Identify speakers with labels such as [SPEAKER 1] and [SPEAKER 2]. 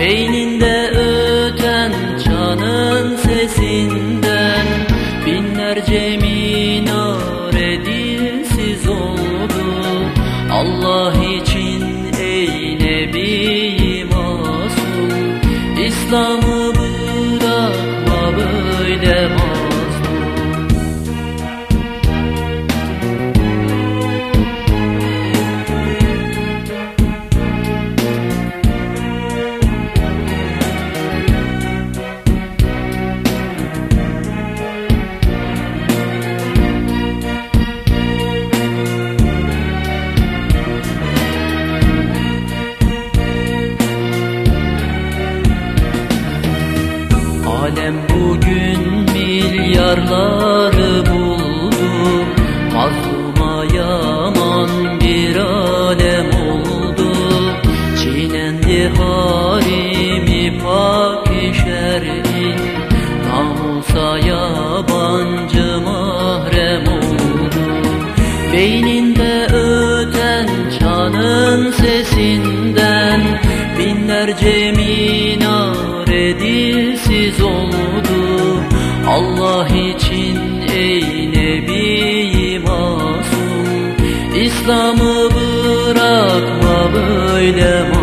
[SPEAKER 1] Beyninde öten çanın sesinden Binlerce minare dilsiz oldu. Allah için ey Nebi masum İslam Alem bugün milyarları buldu Mazluma yaman bir alem oldu. Çiğnendi harimi pak şer'in Namusa yabancı mahrem oldu. Beyninde öten çanın sesinden Binlerce minare Allah için ey Nebi masum. İslam'ı bırakma böyle